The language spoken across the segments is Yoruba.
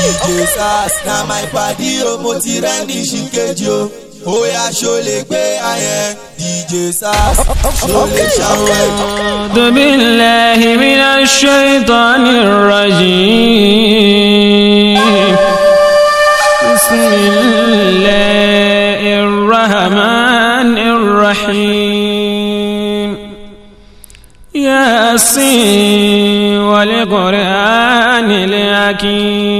DJ Sass na my padi o mo ti rẹ́ni ṣìkejì o. Oya ṣo lè gbé ayẹn DJ Sass ṣo lè ṣàwọn. أعوذ بالله من الشيطان الرجيم بسم الله الرحمن الرحيم ياسين والقرآن الحكيم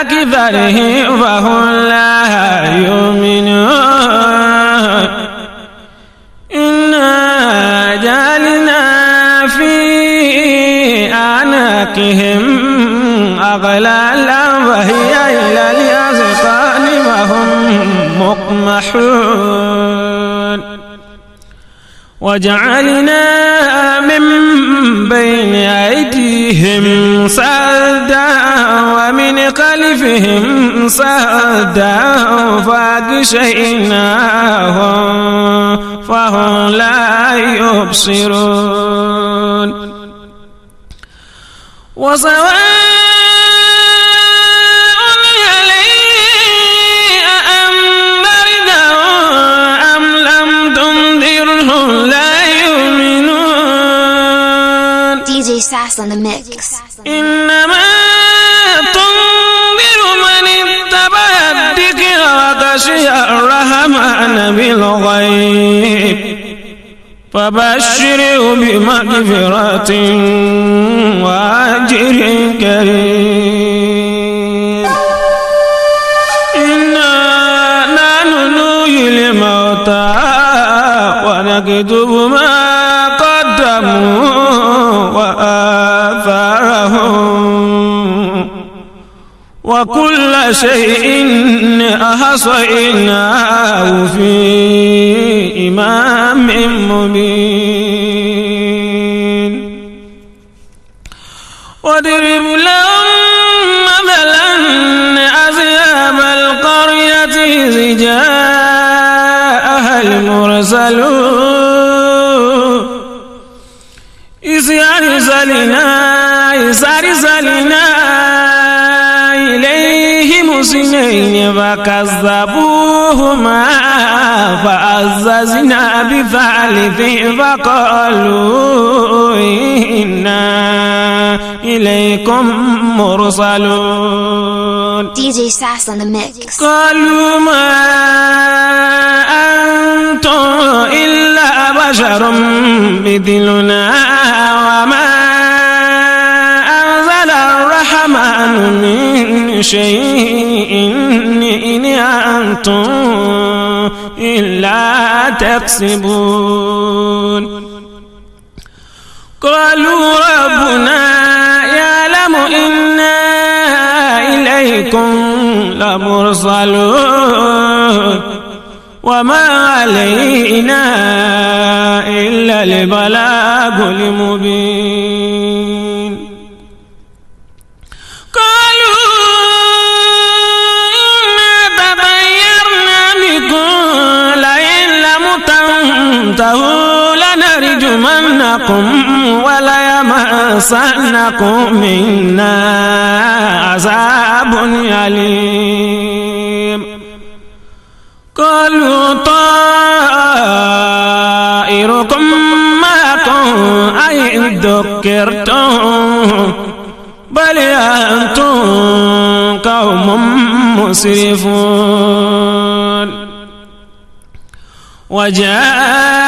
أكثرهم فهم لا يؤمنون إنا جعلنا في أعناقهم أغلالا وهي إلى الأذقان وهم مقمحون. وجعلنا من بين أيديهم سدا ومن خلفهم سدا فاغشيناهم فهم لا يبصرون. وسواء DJ Sass on the mix. إنما تنذر من اتبع الذكر وخشي الرحمن بالغيب فبشره بمغفرة وأجر كريم إنا نحن نحيي الموتى ونكتب ما وكل شيء أحصيناه في إمام مبين. واضرب لهم مثلا أصحاب القرية إذ جاءها المرسلون إذ أرسلنا إذ أرسلنا اثنين فكذبوهما فعززنا بثالث فقالوا إنا إليكم مرسلون DJ Sass on the mix. قالوا ما أنتم إلا بشر مثلنا وما أنزل الرحمن من شيء إن أنتم إلا تكسبون. قالوا ربنا يعلم إنا إليكم لمرسلون. وما علينا إلا البلاغ المبين. لنرجمنكم وليمسنكم منا عذاب أليم. قالوا طائركم معكم أئن ذكرتم؟ بل أنتم قوم مسرفون. وجاء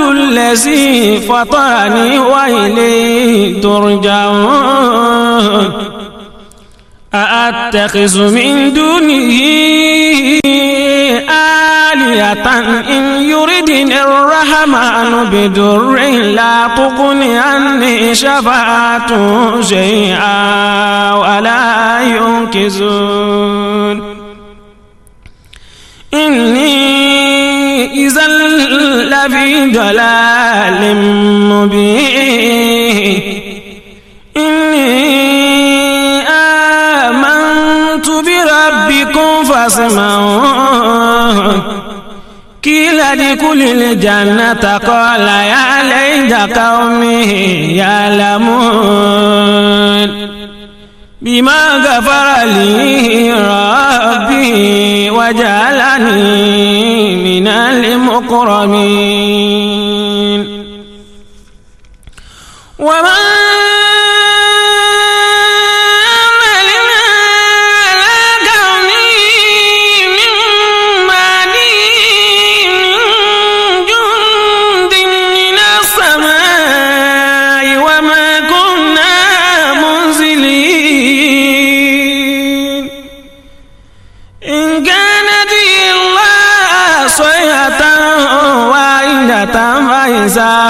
الذي فطرني وإليه ترجعون. أأتخذ من دونه آلية إن يردني الرحمن بدر لا تغن عني شفاعة شيئا ولا ينقذون. إني إذا لفي ضلال مبين إني آمنت بربكم فاسمعون قيل ادخل الجنة قال يا ليت قومي يعلمون بما غفر لي ربي وجعلني إنا لمقرمين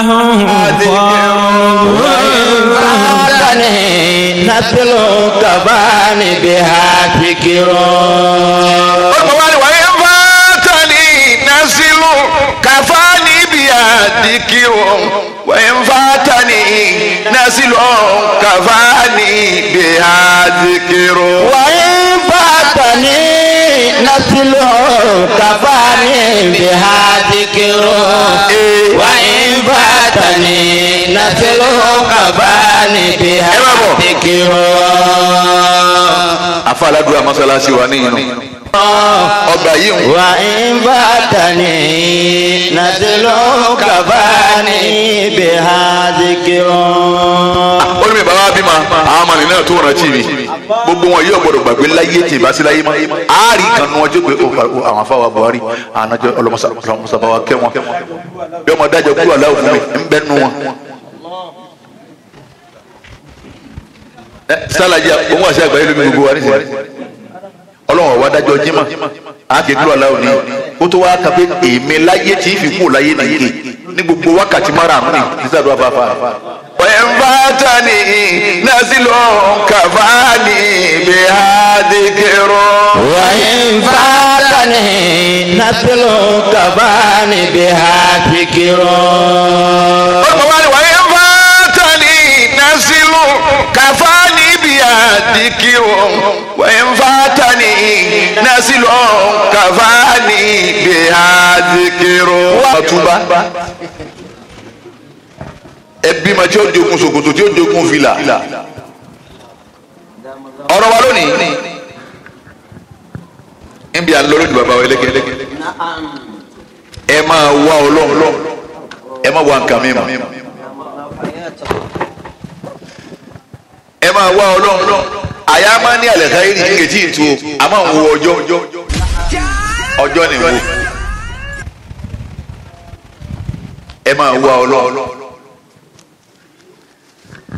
فإذا هم فاتني نسل كبان بها فكر Ọ̀pọ̀wárí wáyé ń bá tani Nasilu Kafani bíyà dìkìrò. Wáyé ń bá tani nasilu kafani bihadikiro eh. wa infatani nasilu kafani bihadikiro. Eh, kiro. aládùúgbò masalasi wa níyìn nù. ọgbà yìí ń. wa infatani nasilu kafani bihadikiro. olùmí ah, bàbá bímọ àwọn ọmọ nìyẹn tó wọn náà tì gbogbo wọn yóò gbọ́dọ̀ gbàgbé láyé tí ìbá sí láyé mọ. Àárí kan nu ọjọ́ pé àwọn afáwa Buhari àwọn àjọ ọlọmọsàbáwa kẹ wọn. Bí ọmọ dájọ kúrò aláwọ fún mi ń bẹ nu wọn. Ẹ, sálàjì òun àti àgbáyé lómi gbogbo wa nísìnyí. Ọlọ́wọ̀n wa dájọ́ jimá àáké kúrò aláwọ ni. Ó tó wá kápẹ́ èmi láyé tí ìfi kúrò láyé nìyí. Ní gbogbo wákàtí márùn-ún ní sísàdúrà fáfá. وينفعتني نزل كفاني بها ذكر وإن فاتني نسل كبان بها فكر ọgbọ̀n وينفعتني نزل كفاني بها ذكر وينفعتني نزل كفاني بها ذكر ọtúbá ẹbí ma tí ó jogun ṣòkòtò tí ó jogun fìlà. Ọ̀rọ̀ wa lónìí. Níbi à ń lọ lónìí bàbá wa ẹlẹ́gẹ̀ ẹ máa wá ọlọ́run ẹ máa wá nǹkan mímọ́. Ẹ máa wá ọlọ́run àyà máa ní àlẹ́ káyé ní ìtú o a máa ń wo ọjọ́. Ọjọ́ ni wo ẹ máa wá ọlọ́run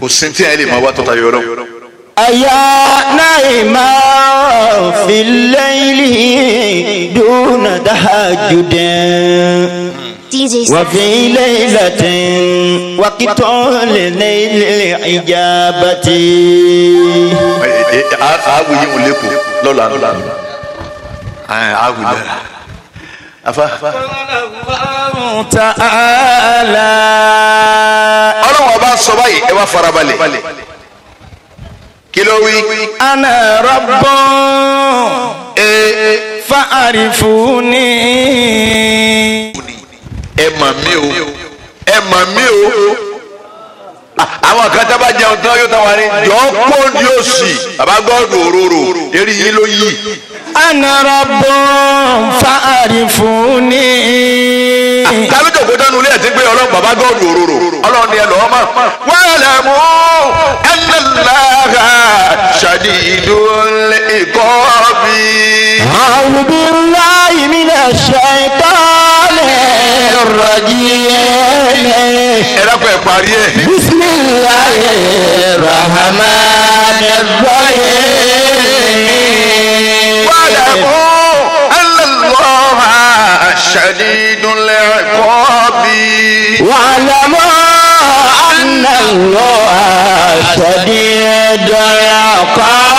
kò sí tí ẹ lè máa wá tọ́ta yọ ọlọ́run. أيا نائما في الليل دون تهجد DJ وفي ليلة وقت لليل الإجابة awu yi mu leku lọ́la lọ́la awu lẹ́la afa. تعالى wá sọ báyìí ẹ wá farabalẹ̀ kí ló wí. ana rọ́bọ̀ e, fa'arifu ni. ẹ mà mí o ẹ mà mí o àwọn kan tá a bá jẹun tán yóò tán wá ní jọ́ pọ́ńdì òsì bàbá gbọ́dọ̀ òróró eré yìí ló yí ana rabbun fa'arifuni. àtàlùjọ kò dánú ilé ẹtí pé ọlọ́run bàbá gọ́ọ̀dù òróró ọlọ́run ni ẹ lọ́ọ́ mọ̀. wa'lamu anna Allaha shadidul iqabi. a'udhu billahi minash shaitanir rajim. ẹ dákun ẹ parí ẹ. bismillahir rahmanir rahim. واعلموا أن الله شديد العقاب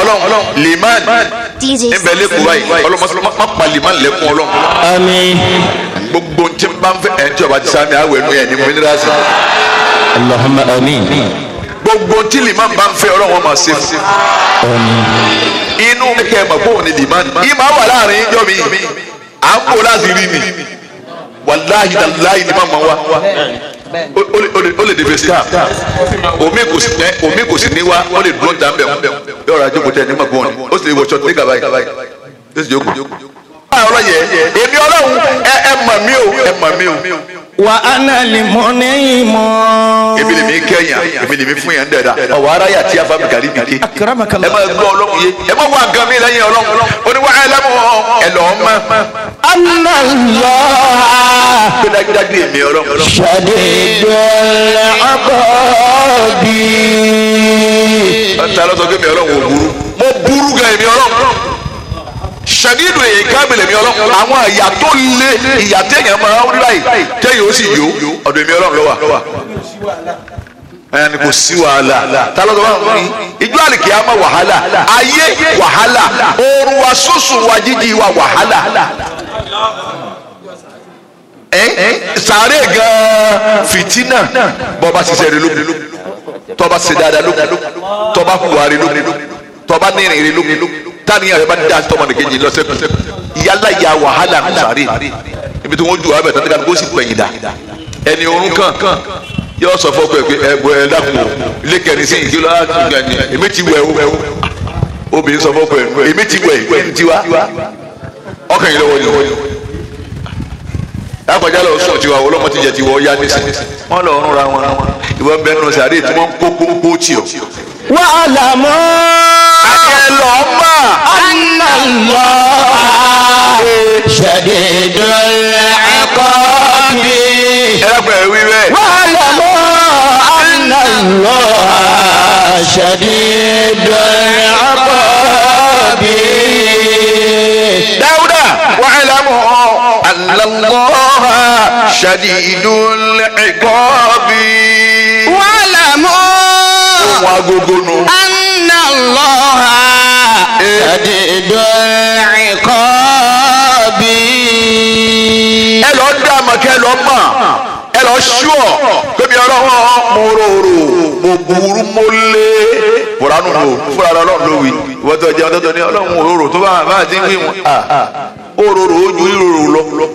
ọlọ́run ọlọ́run liman DJ ń bẹ lẹ́kọ̀ọ́ báyìí ọlọ́run má má pa liman lẹ́kùn ọlọ́run آمين gbogbo ntí n bá ń fẹ́ ẹ̀ ń tí ọba ti sá mi àwẹ̀ nù yẹn ní mínírààsì اللهم آمين gbogbo ntí liman bá ń fẹ́ ọlọ́run wọn máa ṣe fún inú kẹ́ ẹ̀ mọ̀ kó o ní liman ìmọ̀ wà láàrin ìjọ mi à ń kó láti rí mi wàláhi dàláhi ni máa ma wá O- o lè- o o dèbè staff omi kò sí ẹ omi kò sí ní wa ó lè dúró dá mbẹ yóò ra jókòó tẹ ní ma gbọ́n ni ó sì lè wọ ṣọtí nígbà báyìí. Ó sì jókòó. ọlọ́yẹ èmi ọlọ́run ẹ ẹ mọ̀ mí o ẹ mọ̀ mí o wà á nà lè mọ ní ìmọ̀. èmi lè mi kẹ́yìn èmi lè mi fún yẹn dẹ̀ra ọ̀wọ́ ara yà tí a fa bìkàrí mi dé. akaramakala ẹ máa gbọ́ ọlọ́run yé ẹ máa wá nǹkan mi lẹ́yìn ọlọ́run ó ní wà á lẹ́mú ẹ lọ́ọ́ mọ́. lọ. pé dájúdájú èmi ọlọ́run. ṣàdé dọ́là àbọ̀bí. ọ̀tá ló sọ pé ọlọ́run ò burú mo burú gan èmi ọlọ́run ṣàdídùn èyí kábìlì mi ọlọ́run àwọn téèyàn máa ń rí báyìí téèyàn ó sì yó ọ̀dọ̀ èmi ọlọ́run ló wà. ẹ̀yàn ni kò sí wàhálà. Bá wọn ní ijó àlìkè á máa wàhálà. Ayé wàhálà. Oorun wa sùsùn wa jíjí wa wàhálà. Sàárè gan fìtínà. Bọ́ba ṣiṣẹ́ rẹ lókun tọ́ba ṣe dáadáa lókun tọ́ba hùwà rẹ lókun tọ́ba nírìn rẹ lókun táníyàn rẹ bá dá tọmọ nìkejì lọ́sẹ̀kùn ìyálà ìyá wàhálà ń sàárè ibi tí wọ́n ju abẹ́ tàbí kó sì pẹ̀yìn dà ẹni orun kan yóò sọ fọ́pẹ́ pé ẹ bọ ẹ dàpọ̀ ilé kẹrin sí ìkìlọ̀ àtúntò èmi ti wẹ̀ o obìnrin sọ fọ́pẹ́ èmi ti wẹ̀ ẹni ti wá ọkàn yìí lọ́wọ́ ni lápàjá lọ sùn tiwa ọlọ́mọ ti jẹ tiwa ọ yá nísìnyí wọn lọ rún ra wọn ìwọ bẹ́ẹ̀ nù sàrè tí wọ́n kó kó kó tiọ̀. wà á là mọ́. ẹ lọ́ọ́ mọ̀. àná lọ́ọ́. شديد العقاب. واعلموا أن الله شديد العقاب. داودا واعلموا أن الله شديد العقاب. واعلموا أن الله eh. شديد العقاب. kẹ́ lọ gbà ẹ lọ ṣúọ̀ pébi ọlọ́wọ́ mo rorò mo burú mo lé buranu lo fúra ọlọ́run ló wí ìwọ́n tó jẹ́ ní ọlọ́run òróró tó bá bá ti ń wí wọn òróró ojú ìrorò lọ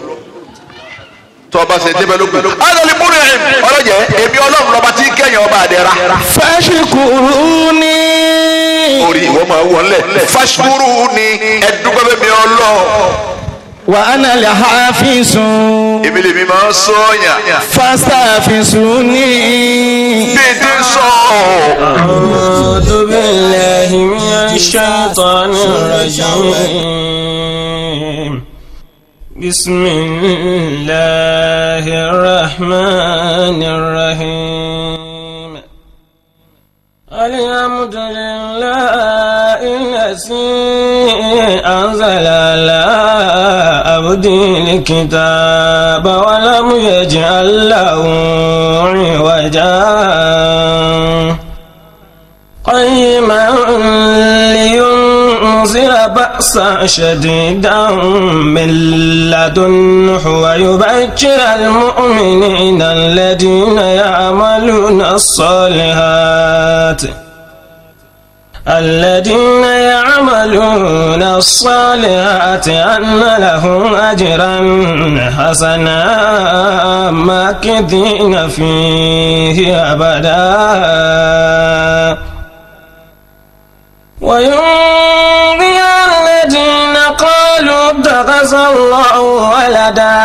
tọba ṣe débẹ ló pẹ̀lú. alali múni ọlọjẹ èmi Ọlọ́run lọba tí kẹyìn ọba àdẹra. fashikuru ni. orí ìwọ máa wọlé fashikuru ni ẹdúgbọ́n bẹ́ẹ̀ mi Ọlọ́run. وأنا الحافظ. Èmi lèmi máa ń sọ أعوذ بالله من الشيطان الرجيم. بسم الله الرحمن الرحيم. الحمد لله الذي عبده الكتاب ولم يجعل له عوجا. قيما لينذر بأسا شديدا من لدنه ويبشر المؤمنين الذين يعملون الصالحات. الذين يعملون الصالحات أن لهم أجرا حسنا ماكثين فيه أبدا. وينبئ الذين قالوا اتخذ الله ولدا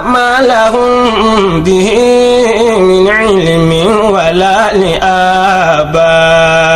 ما لهم به من علم ولا لآبائهم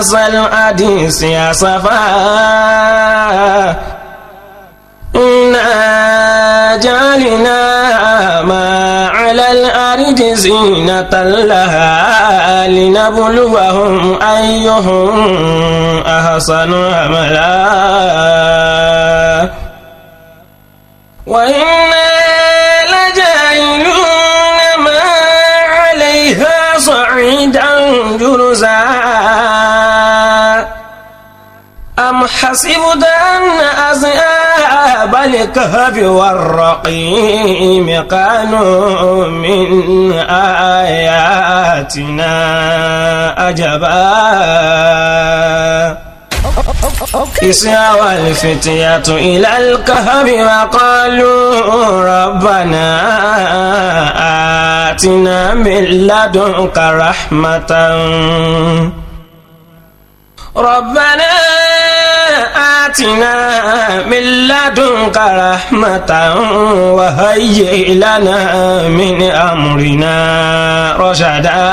بهذا الحديث أسفا إنا جعلنا ما على الأرض زينة لها لنبلوهم أيهم أحسن عملا وإنا حسبت أن أصحاب الكهف والرقيم كانوا من آياتنا عجبا إسيا الفتية إلى الكهف وقالوا ربنا آتنا من لدنك رحمة. ربنا آتنا من لدنك رحمة وهيئ لنا من أمرنا رشدا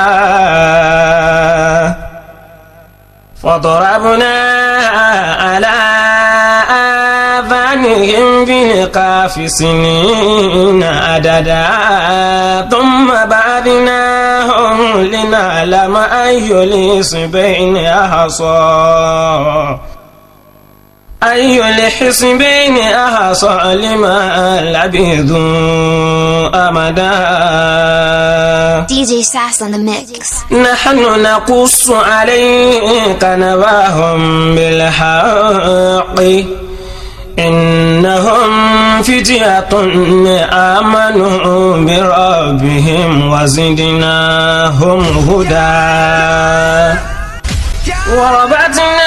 فضربنا على آذانهم بالكاف سنين عددا ثم بعثناهم لنعلم أي الحزبين أحصى أي الحزبين أحصى لما لبثوا أمدا DJ Sass on the mix. نحن نقص عليك نباهم بالحق إنهم فتية آمنوا بربهم وزدناهم هدى وربطنا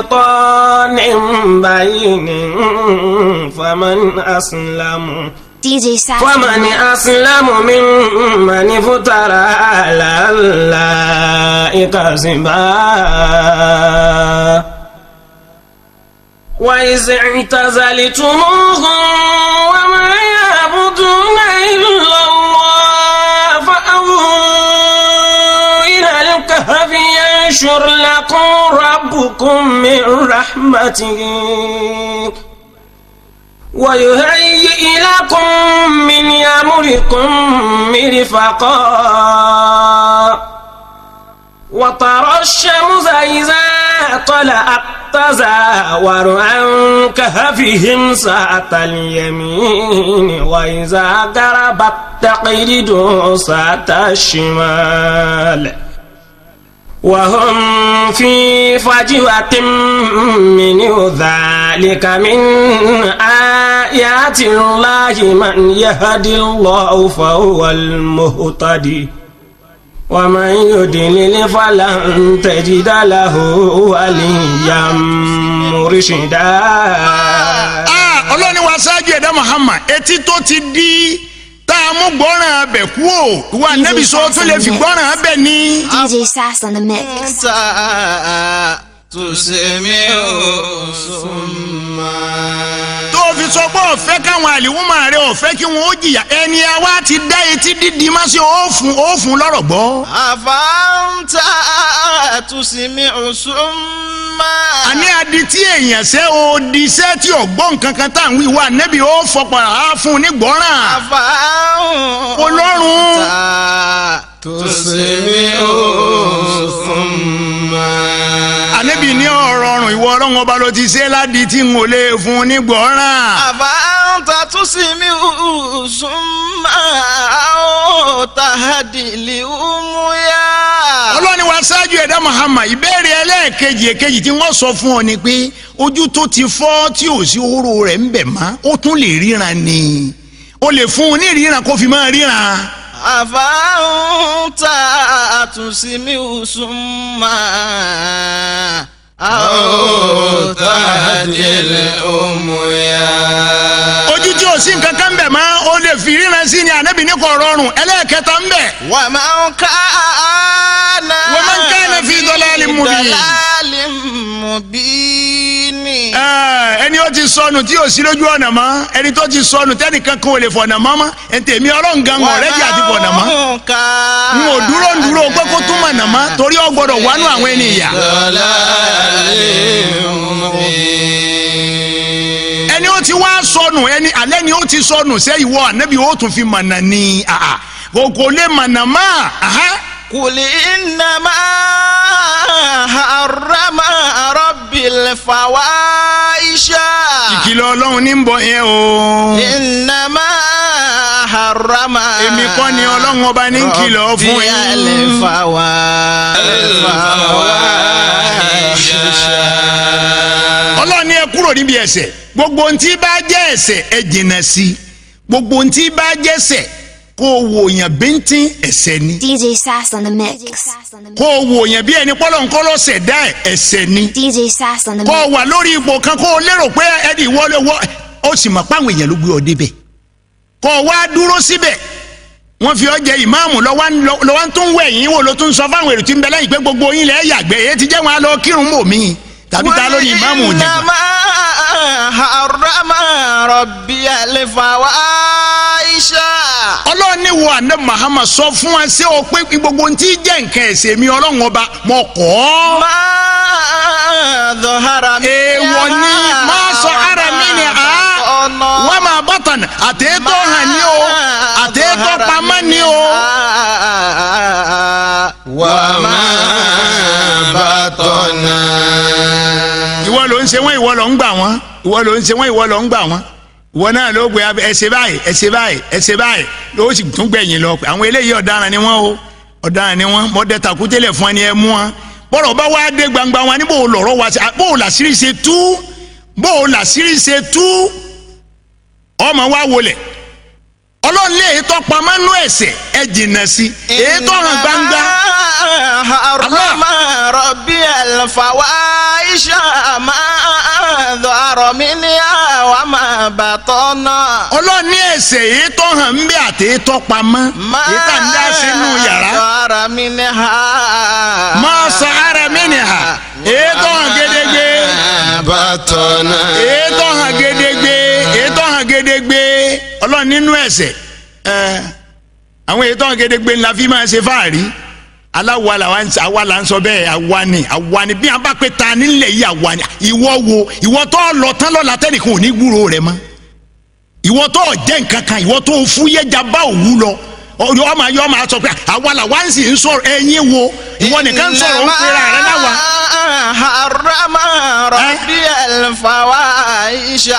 بسلطان بين فمن أسلم. ومن أسلم ممن افترى على الله كذبا وإذ اعتزلتموهم وما يعبدون إلا ينشر لكم ربكم من رحمته. ويهيئ لكم من أمركم مرفقا. وترى الشمس إذا طلعت تزاور عن كهفهم ساعة اليمين. وإذا غربت تقرد ساعة الشمال. وهم في فجوة منه ذلك من آيات الله من يهدي الله فهو المهتدي ومن يدلل فلن تجد له وليا مرشدا Ah, ọlọ́ni wa ṣáájú ẹ̀dá Muhammad etí tó ti di tá a mú gbọ́ràn abẹ kú o ìwà nẹ́bí sọ tó lè fi gbọ́ràn abẹ ní. DJ Sass on the mix. Tó fi sọ pé ọ̀fẹ́ káwọn àlìwúmọ̀ rẹ ọ̀fẹ́ kí wọ́n ó jìyà ẹni àwa ti dá etí dídì má ṣe òfun òfun lọ́rọ̀ gbọ́. àfáǹtà tùsìmí ọ̀ṣunmá. àní adití èèyàn ṣe odi iṣẹ́ tí ọ̀gbọ́n kankan tá à ń wí wá nẹ́bí ó fọpọ̀ á fún un ní gbọ́ràn. àfáǹtà Ọlọ́run. tùsìmí ọ̀ṣunmá. Ànẹ́bí ní ọ̀rọ̀ ọ̀rùn ìwọ ọlọ́run ọba ló ti ṣe ládìí tí n ò lè fún un ní gbọ́ràn. àfáǹtà tùsìmí ọ̀ṣunmá. tàhádìlì ọmúyá. ọlọ́ni wa ṣáájú ẹ̀dá Muhammad ìbéèrè ẹlẹ́ẹ̀kejì èkejì tí wọ́n sọ fún ọ ni pé ojú tó ti fọ́ tí ò sí oró rẹ̀ ń bẹ̀ mọ́ ó tún lè ríran ni o lè fún un ní ìríran kó fi máa ríran àfáàǹtà àtúnṣímí òṣùnmá. àwòtá àdìlẹ̀ òmùyá. ojú tí o sí nǹkan kan bẹ̀ mọ́ o lè fi ríran sí ni ànábì ní kò rọrùn ẹlẹ́ẹ̀kẹta ń bẹ̀. wà máa ń ká àná. wà máa ń ká àná fi dọ́là lè mú bí. dọ́là lè mú bí me. Eh, ẹni ó ti sọnù tí yóò sí lójú ọ̀nà mọ́ ẹni tó ti sọnù tẹ́nìkan kan ò lè fọ̀nà mọ́ mọ́ ẹ̀ǹtẹ̀mí ọlọ́run gan ọ̀rẹ́ jẹ́ àti fọ̀nà mọ́. n ò dúró ń dúró pé kó tún mọ̀nà mọ́ torí ó gbọ́dọ̀ wánú àwọn ẹni ìyà. ẹni ó ti wá sọnù ẹni alẹ́ ni ó ti sọnù ṣé ìwọ ànábì ó tún fi mọ̀nà ni kò lè mọ̀nà mọ́ قل إنما حرم ربي الفواحش ìkìlọ̀ ọlọ́run ní ń bọ̀ yẹn o. إنما حرم èmi kọ́ ni ọlọ́run ọba ní ń kìlọ̀ fún ربي yín. الفواحش ọlọ́run ní ẹ kúrò níbi ẹ̀ṣẹ̀ gbogbo ntí bá jẹ́ ẹ̀ṣẹ̀ ẹ jìnnà sí i gbogbo ntí bá jẹ́ ẹ̀ṣẹ̀ kó o wò yàn bíntín ẹ̀ṣẹ̀ ni. DJ Sass on the mix. kó o wò yàn bí ẹni pọ́lọ́ nǹkan ló ṣẹ̀dá ẹ̀ ẹ̀ṣẹ̀ ni. DJ Sass on the kó o mix. wà lórí ipò kan kó o lérò pé ẹni ìwọlé wọ ó sì mọ̀ páwọn èèyàn ló gbé ọ débẹ̀. Kó o wá dúró síbẹ̀. Wọ́n fi ọ jẹ ìmáàmù lọ́wọ́ tó ń wẹ̀ yín wò ló tún sọ fáwọn èrò tí ń bẹ lẹ́yìn pé gbogbo yín lẹ́ yàgbẹ́. Èyí ti jẹ́ wọn á lọ kírun mọ́ mi tàbí ta lórí ìmáàmù òjijì. wọ́n ní harama rabbi alifawa aisha. ọlọ́run ní wo àná mahama sọ fún wa ṣé o pé gbogbo ntí jẹ́ nǹkan ẹ̀sẹ̀ mi ọlọ́run ọba mọ̀ kọ́. máa zọ̀hara mi. èèwọ̀ ni máa sọ ara mi ni a wọ́n máa bọ̀tàn àtẹ́tọ́ hàn ní o àtẹ́tọ́ pamọ́ ní o. wàá máa bàtà ìwọ ló ń ṣe wọ́n ìwọ ló ń gbà wọ́n ìwọ ló ń ṣe wọ́n ìwọ ló ń gbà wọ́n. Ìwọ náà ló gbé ẹsẹ báyìí ẹsẹ báyìí ẹsẹ báyìí. Ló sì tún gbẹ̀yìn lọ. Pé àwọn eléyìí ọ̀daràn ni wọ́n o. Ọ̀daràn ni wọ́n. Mọ̀ọ́dẹ takútẹ́lẹ̀ fún ẹni ẹ mú wọn. Bọ́rọ̀ bá wá dé gbangba wọn ní bó o lọ̀rọ̀ wá sí bó o làṣírí ṣe tú bó o làṣírí ṣe tú ọmọ wa wọlé ọlọ́run lé èyí tó pamọ́ nú ẹ̀ṣẹ̀ ẹ jìnnà sí èyí tó hàn gbangba. àrùmá rọ̀bì àlùfáwá iṣẹ́ máa dọ̀ àrọ̀ mi ní àwa máa bàtọ́ náà. ọlọ́run ní ẹ̀ṣẹ̀ èyí tó ń bẹ àti èyí pamọ́ èyí ń dá sínú yàrá. máa sọ mi ní ha. máa sọ mi ní ha èyí tó gédégbé. bàtọ́ náà. gédégbé èyí tó gédégbé ọlọ́run nínú ẹ̀ṣẹ̀ ẹ àwọn ètò hàn gédégbé ńlá fi máa ṣe fáàrí. Aláwa làwa ń sọ àwa là ń sọ bẹ́ẹ̀ àwa ni àwa ni. Bí a bá pé ta nílẹ̀ yìí àwa ni. Ìwọ wo ìwọ tó lọ tán lọ́la tẹ́nìkan ò ní gbúrò rẹ mọ́. Ìwọ tó jẹ́ nǹkan kan ìwọ tó fúyẹ́jà bá òwú lọ yọ ọmọ yọ ọmọ sọ pé àwa wá ń sì ń sọ̀rọ̀ ẹ̀yin wo ìwọ nìkan sọ̀rọ̀ ń pera rẹ náà wá. harama rọbí ẹlfawa iṣa.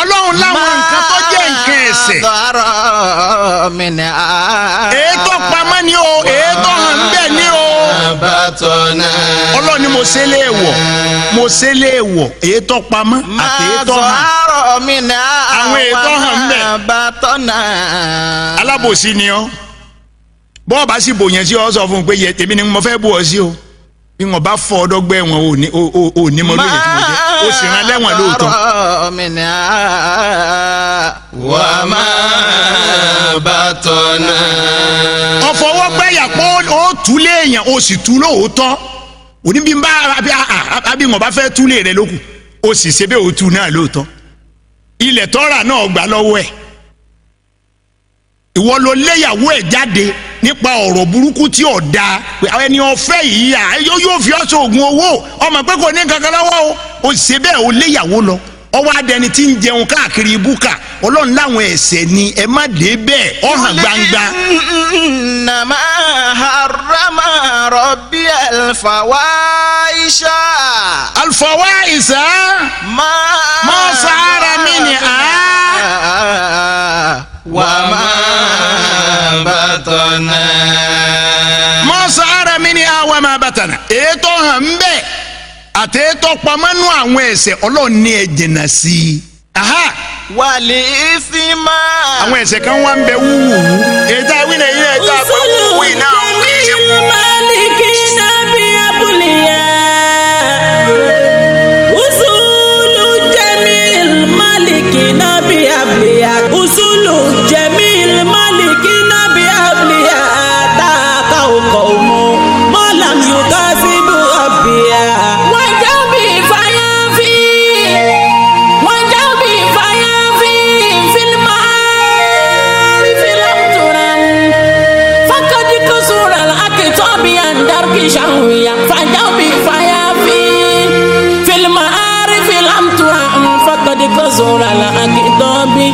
ọlọ́run láwọn nǹkan tó jẹ́ nǹkan ẹ̀ṣẹ̀. dọ́rọ̀ mi ni a. ètò pamọ́ ni o ètò hàn bẹ́ẹ̀ ni o bàtọ̀ náà. ọlọ́ni mo ṣe lé wọ̀ mo ṣe lé wọ̀ èyí tó pamọ́ àti èyí tó hàn. máa tọ́ àrọ̀ mi náà àwọn èyí tó hàn mẹ́. bàtọ̀ náà. alábòsí ni ọ́ bọ́ọ̀ bá sì bòyàn sí ọ sọ fún un pé èmi ni mo fẹ́ bù ọ sí o bí wọn bá fọ ọdọgbẹ wọn ò ní mo lóye tí mo jẹ ó sì rán lẹ́wọ̀n lóòótọ́. wà má bàtọ̀nà. ọ̀fọwọ́gbẹ́yà pọ́ ó túlé èèyàn ó sì tú lóòótọ́. Òní bí n bá àbí àbí wọn bá fẹ́ túlé rẹ lókù ó sì ṣe bẹ́ẹ̀ ó tú náà lóòótọ́. Ilẹ̀ tọ́ra náà gbà lọ́wọ́ ẹ̀. Ìwọ ló léyàwó ẹ̀ jáde nípa ọ̀rọ̀ burúkú tí ò àwọn ẹni ọ̀fẹ́ yìí yóò fi ọ́ sóògùn owó. Ọmọ pé kò ní kankan lọ́wọ́ o ó ṣe bẹ́ẹ̀ ó léyàwó lọ ọwọ́ adẹni tí ń jẹun káàkiri búkà ọlọ́run láwọn ẹ̀ṣẹ̀ ni ẹ má dé bẹ́ẹ̀ ọ̀hàn gbangba. nàmá harama rọ̀bí alfawa isa. alfawa isa. má má sára mi ni a. wà má bàtọ̀ náà. má sára mi ni a wà má bàtọ̀ náà. ètò hàn bẹ́ẹ̀ àtẹ́tọ́ pamọ́nú àwọn ẹ̀ṣẹ̀ ọlọ́run ní ẹ jìnnà sí i. wàlí sí máa. àwọn ẹ̀ṣẹ̀ kan wá ń bẹ wúwú ètò àwìn ẹ̀yìn ẹ̀ta àbúrò wúwú iná àwọn kìí ṣe wúwú. شهوية فجاء بفيافي في المعارف لم ترى فقد كسر الأكتاب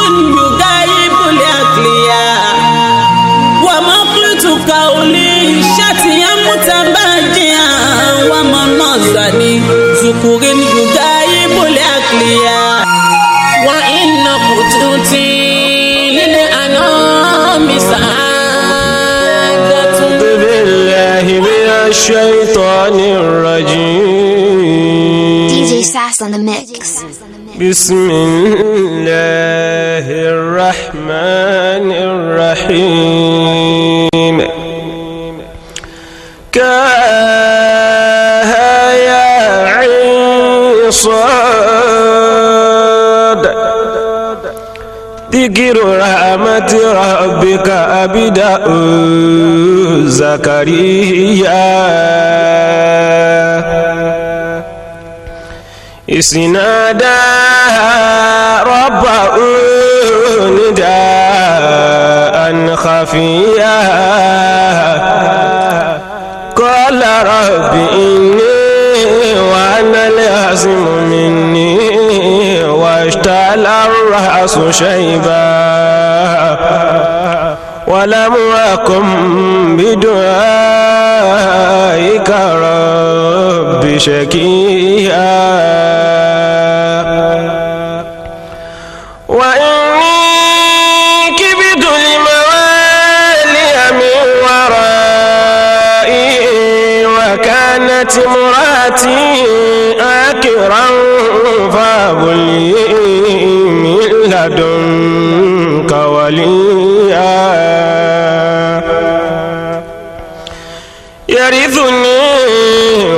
الشيطان الرجيم. DJ Sass on the mix. بسم الله الرحمن الرحيم. كاها يا عين صاد ذكر رحمة ربك أبدأ زكريا. إذ نادى ربه نداء خفيا. قال رب إني وأنا العزم مني واشتعل الرأس شيبا. ولم أكن بدعائك رب شكيا. وكانت مراتي آكرا فهب لي من لدنك وليا يرثني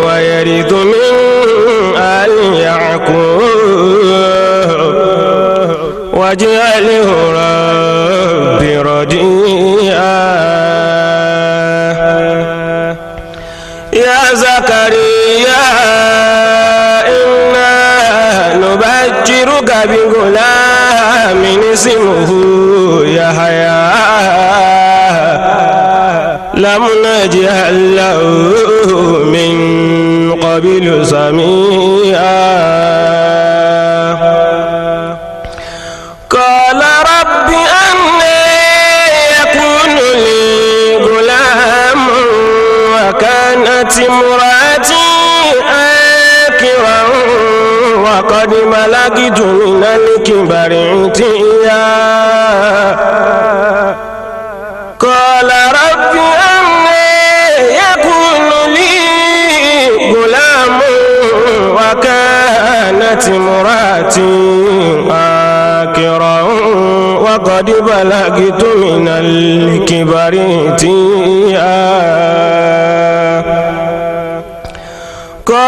ويرث من آل يعقوب واجعله ربي بغلام اسمه يحيى. لم نجعل له من قبل سميعا. قال رب أنى يكون لي غلام وكانت امرأتي وقد بلغت من الكبر عتيا قال رب أنى يكون لي غلام وكانت امرأتي آكرا وقد بلغت من الكبر عتيا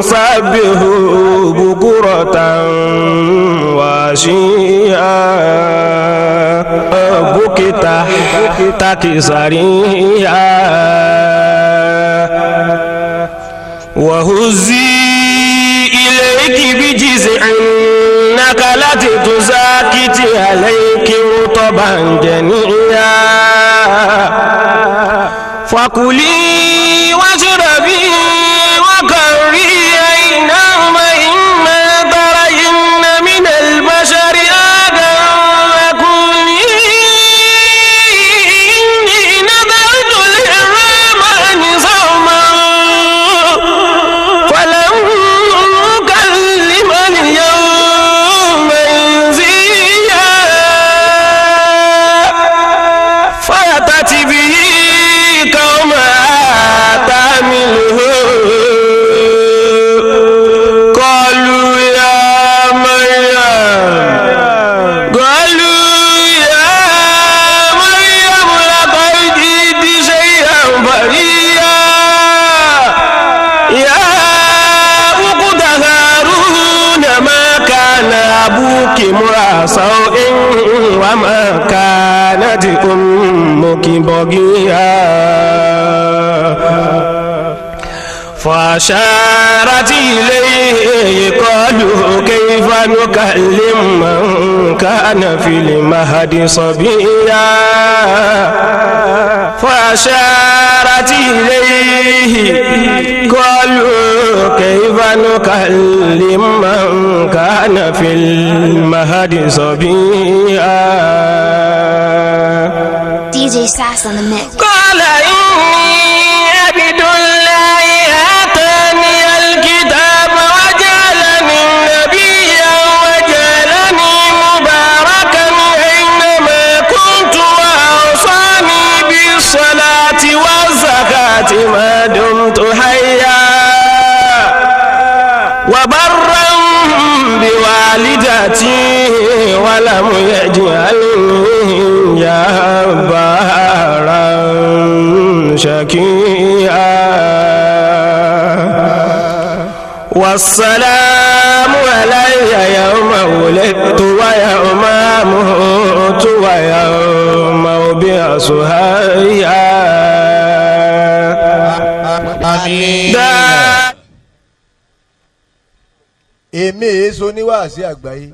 سبحوا بكرة وعشيا بكتا تكسريا وهزي إليك بجزع النخلة تساكت عليك رطبا جنيا فكلي بغيا فأشارت إليه قالوا كيف نكلم من كان في المهد صبيا؟ فأشارت إليه قالوا كيف نكلم من كان في المهد صبيا؟ DJ Sass on the mix. قال إني عبد الله آتاني الكتاب وجعلني نبيا وجعلني مباركا أينما كنت وأوصاني بالصلاة والزكاة ما دمت حيا وبرا بوالدتي ولم يجعلني شقيا والسلام علي يوم ولدت ويوم أموت ويوم أبعث حيا دا- èmi èso níwáàsí àgbáyé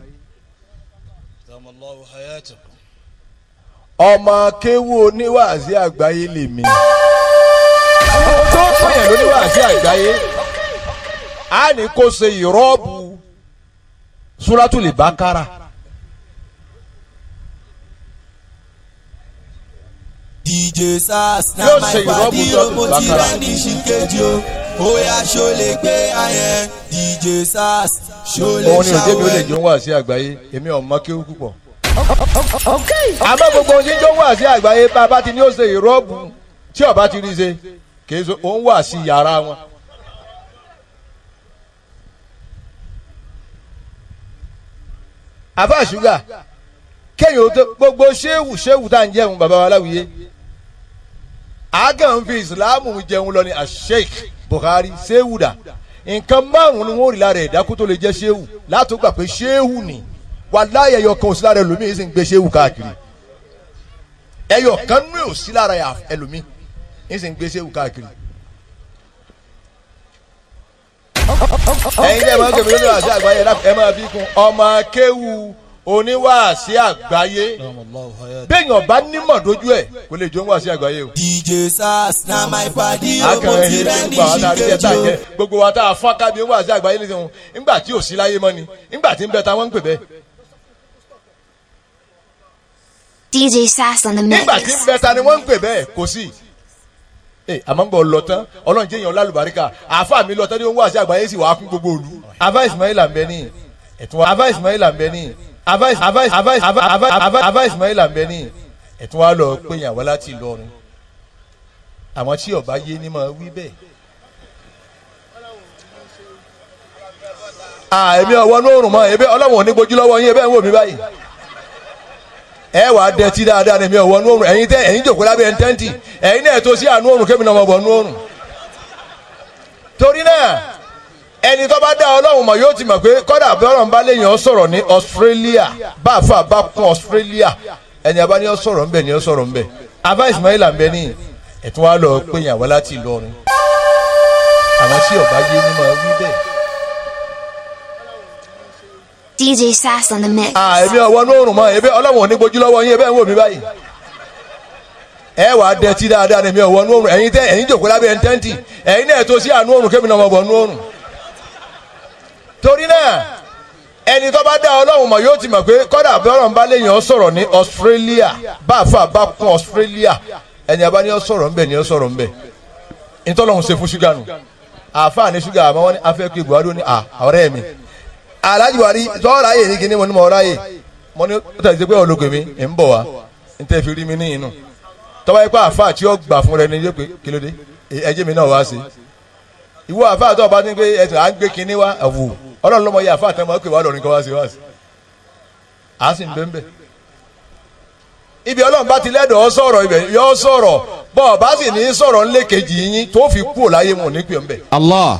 ọmọ kéwú oníwáàsí àgbáyé lèmi Tó pèyàn lóníwáàsí àgbáyé a ní kó ṣe ìrọ́bù súrátùlì bákàrà dj sars na Yóò my padi o tọ́tù mo ti bákàrà. rẹ́ ní ṣìkejì o oya ṣo lè gbé ayẹn dj sars ṣo lè òun ni mi ó lè ṣàwẹ̀. jó wá sí àgbáyé èmi ò mọ kéwú púpọ̀. àmọ́ gbogbo ohun tí ń jó wá sí àgbáyé bá a bá ti ní ó ṣe ìrọ́bù tí ọba ti rí ṣe kì í ṣe òun wà sí yàrá wọn. àbá ṣúgà kéèyàn tó gbogbo ṣéwù ṣéwù tá à ń jẹun bàbá wa láwùyé. Àgàn fi ìsìláàmù jẹun lọ ní àṣeyìk buhari ṣéwù dà. Nǹkan márùn ni wọn rí lára ẹ̀dá kó tó lè jẹ́ ṣéwù. Látó gbà pé ṣéwù ni. Wàláyé ẹyọ kan ò sí lára ẹlòmíì sì ń gbé ṣéwù káàkiri. Ẹyọ ní ò sí lára ẹlòmíì sì ń gbé ṣéwù káàkiri. ẹ̀yin tẹ́ ẹ máa ń kẹ́mi lórí àṣẹ àgbáyé ẹ máa fi kún ọmọ akéwu oníwàásí àgbáyé béèyàn bá nímọ̀ dojú ẹ̀ kò lè jó ń wàásí àgbáyé o dj sars na my padi ti ẹyin rẹ́ ní o. gbogbo wa tá a fọ́n kábíyé wà sí àgbáyé nìkan ńgbà tí ò sí láyé mọ́ ni ńgbà tí ń bẹ ta wọ́n ń pè bẹ́ẹ̀ DJ Sass on the nígbà tí ń mix. bẹ ta ni wọ́n ń pè bẹ́ẹ̀ kò sí. Ẹ àmọ́ ń bọ̀ lọ tán ọlọ́run jẹ́ èèyàn lálùbáríkà. Àáfà mi lọ tán ní wọ́n wà sí àgbáyé sì wàá kún gbogbo òlu. àfà Ismaila ń bẹ ní. Ẹ̀tún àfà Ismaila ń bẹ ní. Àfà Ismaila ń bẹ ní. Ẹ̀tún wa lọ pé yàn wá láti Ìlọrin. Àwọn tí ọba yé ni máa wí bẹ́ẹ̀. à èmi ọwọ́ nóòrùn mọ́ ebi ọlọ́run ò ní gbojú lọ́wọ́ yín ebe ń wò mí báyìí ẹ wàá dẹtí dáadáa ní mi ọwọ́ nóòrùn ẹ̀yin tẹ ẹ̀yin jòkó lábẹ́ ẹ̀ ń tẹ́ǹtì ẹ̀yin náà tó sí àánú òrùn kémi náà mọ̀ bọ̀ nóòrùn. torí náà ẹni tó bá dá ọlọ́run mọ̀ yóò ti mọ̀ pé kọ́dà bọ́lọ̀ ń bá léèyàn sọ̀rọ̀ ní Australia bá a fà bá kún Australia ẹni abá ní ọ sọ̀rọ̀ ńbẹ ní ọ sọ̀rọ̀ ńbẹ abá Ismaila ńbẹ ní ẹ̀tún wa lọ pé yàn wá láti Ìlọrin àwọn tí ọba yé ni wí bẹ́ẹ̀. DJ Sass on the mix. à èmi ọwọ́ nóòrùn mọ́ ebi ọlọ́run ò ní gbojú lọ́wọ́ yín ebe ń wò mí báyìí. Ẹ wà á dẹtí dáadáa ní mi ọwọ́ nóòrùn ẹ̀yin tẹ ẹ̀yin jòkó lábẹ́ ẹ̀ ń tẹ́ǹtì. Ẹ̀yin náà tó sí àánú òrùn kémi náà mọ̀ bọ̀ nóòrùn. torí náà ẹni tó bá dá ọlọ́run mọ̀ yóò ti mọ̀ pé kọ́dà bí ọlọ́run bá léèyàn sọ̀rọ̀ ní Australia bá a fà bá kún Australia ẹni abá ní ọ sọ̀rọ̀ ńbẹ ní ọ sọ̀rọ̀ ńbẹ ntọ́lọ́hún ṣe fún ṣúgà nù. Àáfàá ní ṣúgà àmọ́ wọn ní afẹ́kẹ́ Buhari ó ní à ọ̀rẹ́ mi Alhaji Buhari sọ́ọ́rọ̀ ayé ní kíní mo ní mo ọ̀rọ̀ ayé mo ní ó tẹ̀sí pé ológun mi ẹ̀ ń bọ̀ wá. N tẹ́ fi rí mi ní inú. Tọ́wọ́ ipá àáfàá tí ó gbà fún rẹ ní yóò pé kí ló dé? Ẹjẹ́ mi náà wá sí. Ìwọ tó o bá ní pé ẹsẹ̀ à ń gbé kíní wá àwò ọlọ́run ló mọ iye àáfàá tẹ́ mọ́ pé wà lọ́rin kan wá sí wá sí. À sì ń bẹ́ ń bẹ́ ibi ọlọ́run bá ti lẹ́dọ̀ ọ sọ̀rọ̀ ibẹ̀ yọ sọ̀rọ̀. Bọ́ ọ bá sì ní sọ̀rọ̀ ńlẹ̀ kejì yín tó fi kú láyé mu ní pè ń bẹ̀. Allah.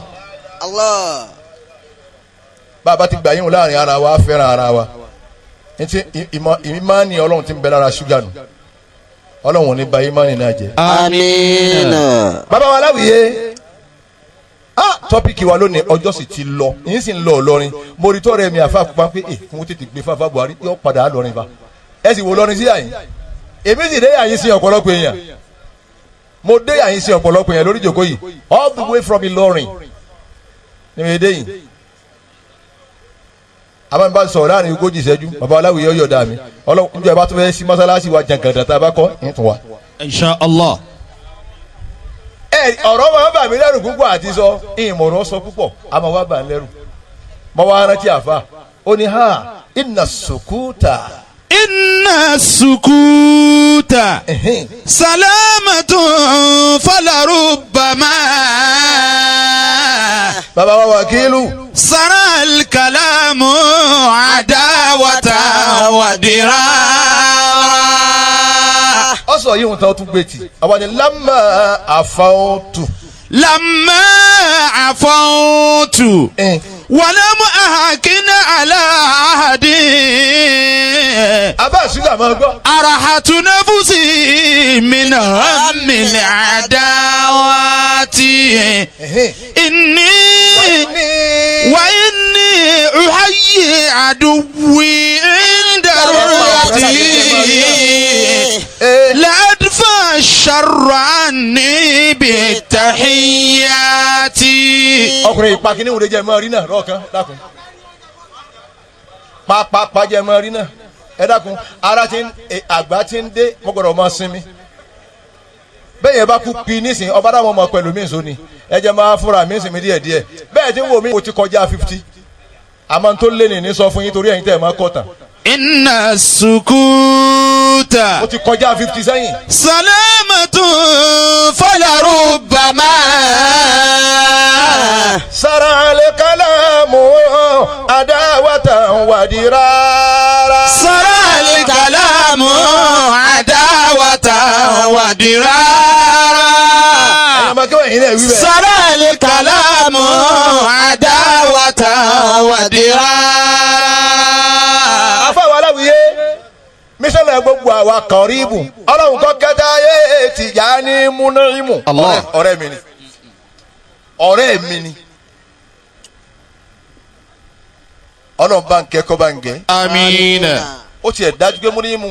Allah. Bàbá ti gbà yín láàárín ara wa fẹ́ràn ara wa. Ntí ìmánì ọlọ́run ti ń bẹ lára ṣúgà nù. Ọlọ́run ní ba ìmánì náà jẹ́. amiina. bàbá wa láwùyé ah tọ́pìkì wa lónìí ọjọ́ sì ti lọ. Yín sì ń lọ Ìlọrin. Mo rí tọ́rẹ̀ mi àfa pupa pé ẹ kí wọ́n tètè gbé fáfá Buhari yóò padà lọrin fa ẹ sì wò lọrin sí àyín. Èmi sì dé àyín sí ọ̀pọ̀lọpọ̀ èèyàn. Mo dé àyín sí ọ̀pọ̀lọpọ̀ èèyàn lórí ìjòkó yìí. All the way from Ìlọrin. Ní mi dé yìí àmọ́ mi bá sọ̀rọ̀ láàárín ogójì ìṣẹ́jú bàbá aláwìyé ọ̀yọ̀ dà mí ọlọ́run níjọ́ bá tún fẹ́ sí mọ́sálásí wa jàǹgàdà tá a bá kọ́ ń tún wa. Insha Allah. ẹ ọ̀rọ̀ máa ń bà mí lẹ́rù púpọ̀ àti sọ ìmọ̀ràn sọ púpọ̀ àmọ́ wá bà ń lẹ́rù mọ́ wá rántí àfa ó ní ha inna sukuta Inna sukuta salamatun falarubbama. Bàbá wa wàkílù. Sara al-kalamu adawata wa dirara. ọ sọ yìí ń tán tún gbé tì. Àwọn ni lámà àfáwọ́tù lamma àfọ̀ǹtù wàlámù àhàkínà aláàdì. abáàsí là máa gbọ́. àràhàtú náfùsì mìnà mìnà àdáwàtì ìní wáyé. أحيي عدوي عند رؤيتي لا أدفع الشر عني بالتحيات ọkùnrin ìpàkínní wòlé jẹ́ mọ́ rí náà lọ́ọ̀kan dákun pápápá jẹ́ mọ́ rí náà ẹ dákun ara ti ń e, àgbà ti ń dé mo gbọ́dọ̀ máa sinmi bẹ́ẹ̀ yẹn bá kú pi nísìn ọba dáwọn ọmọ pẹ̀lú mí nsọ ni ẹ jẹ́ máa fúnra mí sìn mí díẹ̀ díẹ̀ bẹ́ẹ̀ tí ń wò mí mo ti kọjá fifty àmọ́ tó lé ní ní sọ fún yín torí ẹ̀yin tẹ̀ máa kọ́ tán inna sukuta mo ti kọjá fifty sẹ́yìn salamatun falarubama. sara alẹ́ kálámù adáwàtà wàdìrárá. sara alikalamu adawata wadirara. Bẹ́ẹ̀. sara alikalamu adawata wadirara. afáwọn aláwìyé mísọ̀lẹ̀ gbogbo àwa kọ̀ríbù ọlọ́run kọ́ kẹta ayé tìjà ní múnáìmù. Allah. ọ̀rẹ́ mi ni ọ̀rẹ́ mi ni ọlọ́run bá ń kẹ́ kọ́ bá ń gẹ́ amiina. ó tiẹ̀ dájú pé múnáìmù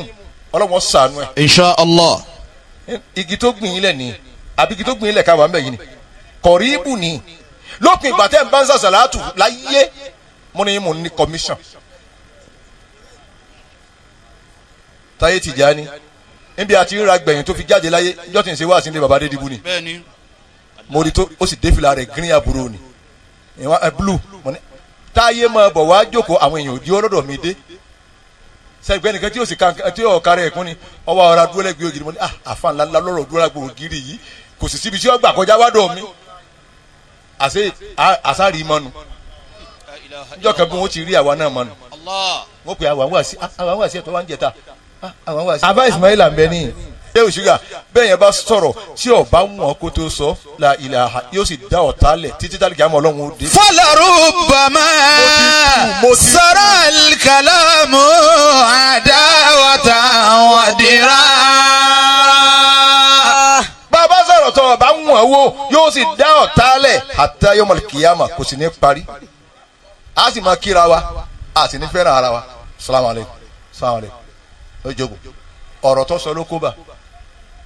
ọlọ́run sànú ẹ̀ insha allah. igi tó gbìn yín lẹ̀ ni àbí igi tó gbìn yín lẹ̀ káwọn bẹ̀ yín ni? Kọ̀ríbù ni. Lópin ìgbà tẹ́ ń bá ń sàṣàlátù láyé múnáìmù ní commission. táyé Tìjání níbi àti ríra gbẹ̀yìn tó fi jáde láyé ìjọ́ tí ń ṣe wá sí ilé baba Adédìbú ni. Mo rí tó ó sì dé fìlà rẹ̀ green àbúrò ni. Ìwọ̀n ẹ blue. Mo ní táyé máa bọ̀ wá jókòó àwọn èèyàn òdi ọlọ́dọ̀ mi dé. Sẹ́gbẹ́ nìkan tí yóò sì kan tí yóò kárí ẹ̀kún ni ọwọ́ ọ̀rá dúró lẹ́gbẹ̀ẹ́ ògiri. Mo ní ah àfa ńlá ńlá lọ́rọ̀ dúró lẹ́gbẹ̀ẹ́ ògiri yìí kò sì síbi tí ó gbà kọjá wádọ̀ mi. Àṣé àṣàrí mọ́nu. Níjọ́ kan bí wọ́n ti rí àwa náà mọ́nu. Wọ́n pe àwọn àwọn àwàsí ẹ̀tọ́ wa ń jẹta. Àwọn àwàsí. àbá ismaila ń bẹ ní. Ṣé òṣùgà bẹ́ẹ̀ yẹn bá sọ̀rọ̀ tí ọba wọn kó tó sọ la ilaha yóò sì dá ọ̀tá lẹ̀ títí tá kí á mọ ọlọ́run ó dé. falarubama mo ti- sara alikalamu adawata wo yóò sì dá ọ̀tá lẹ̀ yawmal qiyamah kò sì ní parí. a sì máa kíra wa a sì ní fẹ́ràn ara wa. Salamu aleykum salamu aleykum ó jókòó ọ̀rọ̀ tó sọ ló kó bá.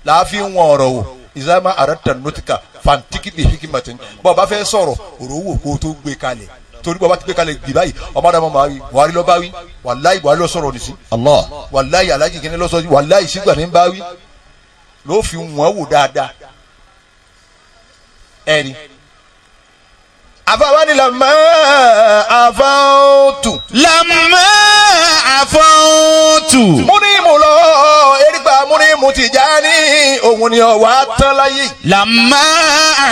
Láàfin wọn ọ̀rọ̀ wò. Ìsámá àrẹ́tà nọ́tìkà fantiki bi hikimatin bọ́ ọba fẹ́ sọ̀rọ̀ ọ̀rọ̀ wò kó tó gbé kalẹ̀. Torí bọ́ ọba ti gbé kalẹ̀ gbì báyìí ọmọ àdàmọ́ máa wí buhari lọ́ bá wí wàláyì buhari lọ́ sọ̀rọ̀ nìsí. Allah. wàláyì kìíní lọ́ sọ wàláyì sígbà ní bá wí. Ló fi wọ́n wò dáadáa ẹ̀rí. àfàwánilà máa àfàwọ́tù lamma afọ́ntù. múnímù lọ erígbà múnímù Tìjání òun ni ọ̀wá tán láyé. lamma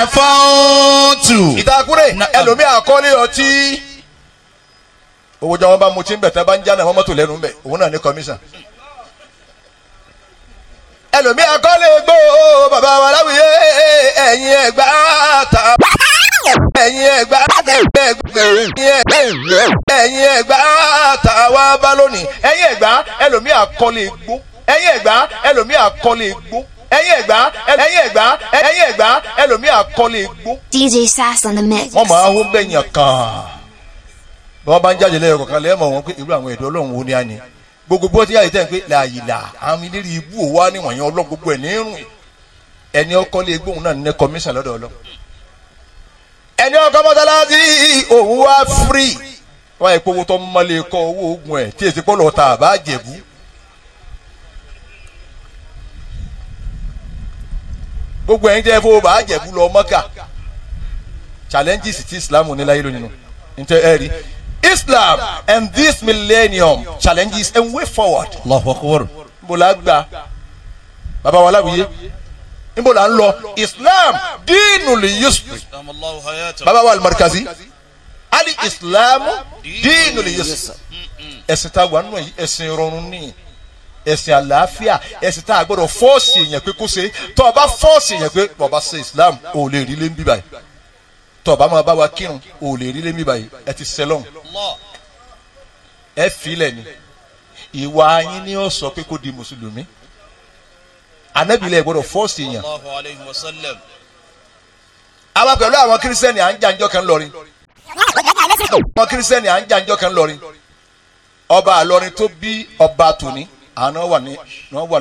afọ́ntù. ìtakùrẹ̀ ẹlòmíì àkọ́lé ọtí owó jọ wọn bá mutí ń bẹ̀ tẹ́ bá ń já náà wọ́n mọ́tò lẹ́nu ń bẹ̀ òun náà ní kọmíṣàn. Ẹlòmíì àkọ́lé gbó bàbá wa láwùyé ẹ̀yin ẹ̀gbá ta. Ẹ̀yin ẹ̀gbá ẹ̀yin ẹ̀gbá ta wá bá lónìí. Ẹ̀yin ẹ̀gbá ẹlòmíì àkọ́lé gbó ẹ̀yin ẹ̀gbá ẹlòmíì àkọ́lé gbó ẹ̀yin ẹ̀gbá ẹ̀yin ẹ̀gbá ẹ̀yin ẹ̀gbá ẹlòmíì àkọ́lé gbó DJ Sass on the mix. wọ́n máa hó gbẹ̀yìn kan. Bí wọ́n bá ń jáde lẹ́yìn kọ̀ọ̀kan lẹ́yìn mọ̀ wọ́n pé irú àwọn ẹ̀dọ́ ọlọ́run wo ni a ní gbogbo bó ti yà yìí tẹ̀ pé làyìlà àwọn ilé ibú òwò á níwọ̀nyí ọlọ́run gbogbo ẹ̀ ní rùn ẹni ọkọ lè gbóhùn náà ní kọmíṣàn lọ́dọ̀ ọlọ́run. Ẹni ọkọ mọ́tàláṣí òun wá fírì wọ́n yẹ owó tó mọ́lẹ̀ kọ́ owó oògùn ẹ̀ tí èsì pọ́ lọ́ọ́ ta àbá jẹ̀bú. Gbogbo ẹ̀yin tẹ́ fowó bá jẹ̀bú lọ mọ́kà challenges ti islam ní láyé lónìí nù. Ntẹ ẹ rí islam and this millennium challenges and way forward. allahu akbar. nbọ la gba. Baba wa láwùyé nbọ la ń lọ. Islam diinu li baba wa alimarikazi ali islam diinu li yusuf ẹ̀sìn tá a wà nínú ẹ̀sìn ìrọ̀rùn ní ẹ̀sìn àlàáfíà ẹ̀sìn tá a gbọ́dọ̀ fọ́ọ̀sì èèyàn pé kó ṣe. Tó o bá fọ́ọ̀sì èèyàn pé ṣe islam ò lè rí lé ń bí báyìí tọba máa bá wa kírun ò lè rí lémi báyìí. Ẹ ti sẹlọ̀n ẹ filẹ̀ ni. Ìwà yín ni ó sọ pé kó di mùsùlùmí. Anabilẹ̀ gbọ́dọ̀ fọ́ọ̀sì yẹn àwa pẹ̀lú àwọn kírísítẹ́nì à ń jàǹjọ́ kan lọ́rin. Àwọn kírísítẹ́nì à ń jàǹjọ́ kan lọ́rin. Ọba àlọ́rin tó bí ọba tòní àná wà ní wọ́n wà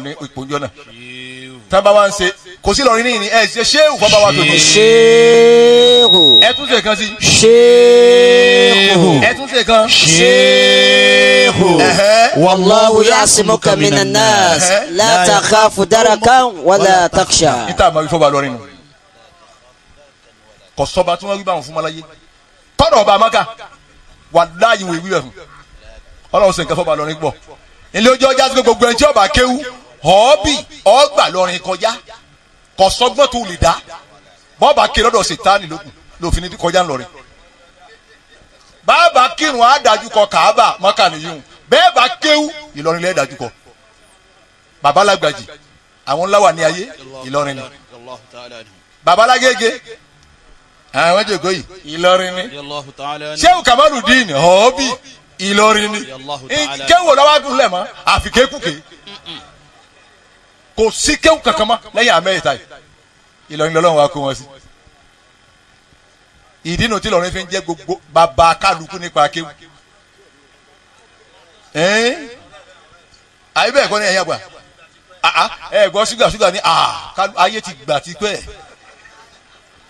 náà tábà wá ń ṣe kò sí lọrin ní ìní ẹ ṣe ṣéwù bàbá wa tó ní. ṣéhù ẹ tún ṣe kan sí. ṣéhù ẹ tún ṣe kan. ṣéhù Ẹ̀hẹ́. wàlláhu yasimuka minan nas la takhafu darakan wala taksha. níta àmọ́ ifọ̀ bá lọrin nù. kò sọba tí wọ́n wí báwọn fún malaye. kọ́dọ̀ ọba amaka wà láàyè wọ̀ ìwúyẹ̀ fún. ọlọ́run sọ nǹkan fọ́ bá lọrin pọ̀. ilé ojú ọjà sí gbogbo ẹni tí ọba kéwú ọ̀ọ́bì ọ̀ọ́gbà lọrin kọjá. Kò sọgbọ́n tó lè dá. Bọ́ọ̀bà kí lọ́dọ̀ sètáni lókun lófin ní kọjá ńlọrin. bàbá kírun á dájú kọ kàábà mọ́kà nìyíhun bẹ́ẹ̀ bá kéwú ìlọrin lẹ́ẹ̀ dájú kọ. babalágbàjì àwọn ńlá wà ní ayé ìlọrin ni. Babalágége àwọn jòkó yìí. Ìlọrin ni. Sẹ́wù kamaludin ọ̀ọ́bì ìlọrin ni. Kéwù lọ́wọ́ dùn lẹ̀ mọ́? Àfi kékùké kò sí kéwù kankan mọ́ lẹ́yìn amẹ́yìíta yìí. Ìlọrin lọ́lọ́run wa kó wọn sí. Ìdí nu tí ìlọrin fi ń jẹ́ gbogbo bàbá kálukú nípa kéwù. Ẹ̀ẹ́n àyè bẹ́ẹ̀ kọ́ ni ẹ̀yà gbà ẹ̀ gbọ́ ṣúgà ṣúgà ní ayé ti gbà ti pẹ́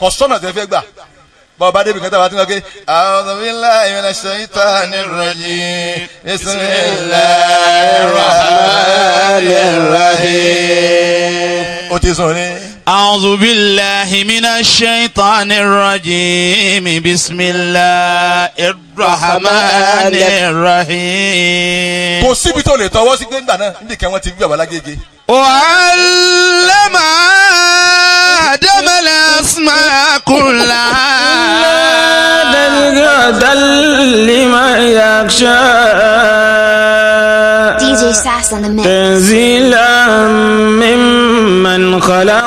kò sọ́nà fẹ́ gbà bọ́ọ̀ bá débi kẹta wa ti ń gbà pé a'udhu billahi minash shaitanir rajim bismillahir rahmanir rahim. ó ti sùn ní. أعوذ بالله من الشيطان الرجيم. بسم الله الرحمن الرحيم. kò síbi tó lè tọwọ́ sí gbẹ́ngbà náà níbi kẹ́ wọ́n ti gbé babalágége. وعلم آدم الأسماء كلها لمن يخشى. تنزيلا ممن خلق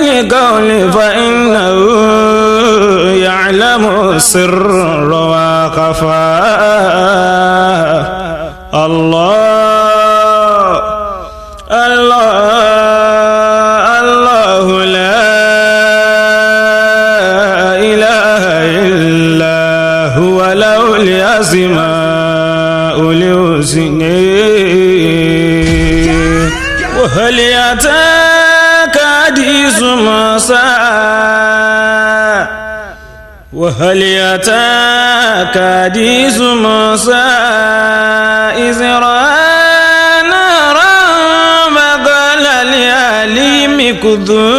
بالقول فإنه يعلم السر وخفى. الله الله الله لا إله إلا هو له الأسماء الحسنى. وهل حديث موسى وهل أتاك حديث موسى إذ رأى نارا فقال كثوا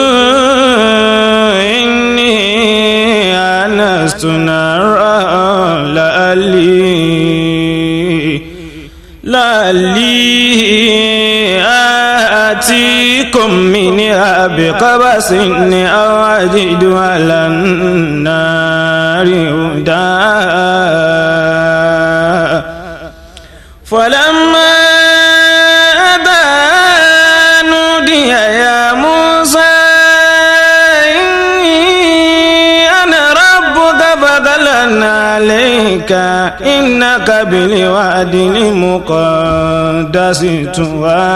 إني آنست نارا لألي لعلي آتيكم منها بقبس أو أجد على النار هدى. فلما أتى نودي يا موسى أنا ربك فضلنا عليك. إنك بالواد المقدس طوى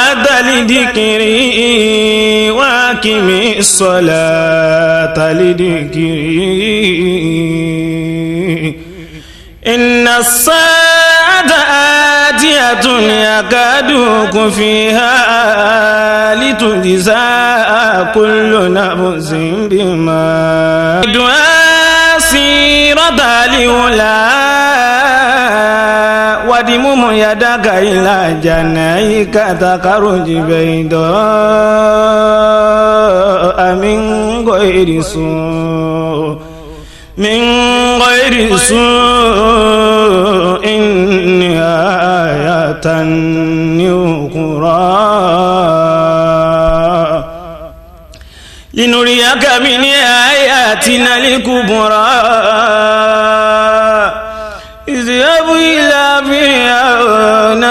الصلاة لذكري واقم الصلاة لذكري إن الساعة آتية يكاد فيها لتجزى كل نفس بما دعاء سيرة الأولى ودمم يدك إلى جنيك تخرج بيضاء من غير سوء من غير سوء نهاية أخرى لنريك من آياتنا الكبرى اذهب إلى فرعون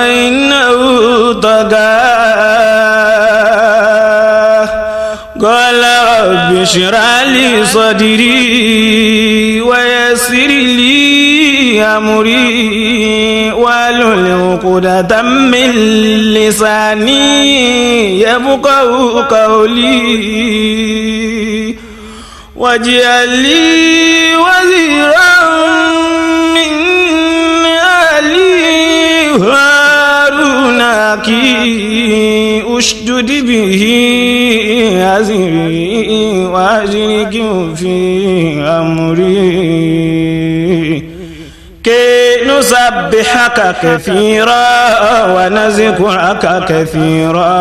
قال رب لي صدري ويسر لي أمري واحلل عقدة من لساني يفقهوا قولي. واجعل لي وزيرا أهلي هارون أخي أشدد به أزري وأشركه في أمري كي نسبحك كثيرا ونذكرك كثيرا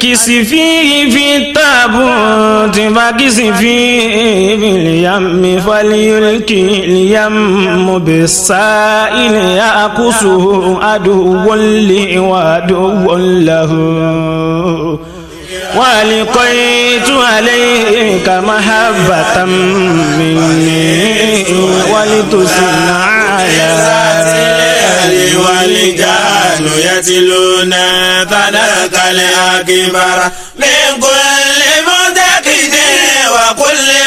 kìsì fi fi tààbù tí bá kìsì fi fi lìyàmì fàlìyàmì lìyàmù bẹ̀ sá ilẹ̀ àkóso àdó wọlé wà àdó wọlé. ولقيت عليك محبة مني ولتصنع على والرجال يتلون ثناك الأكبر من كل متكد وكل